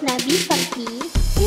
Nabi pergi.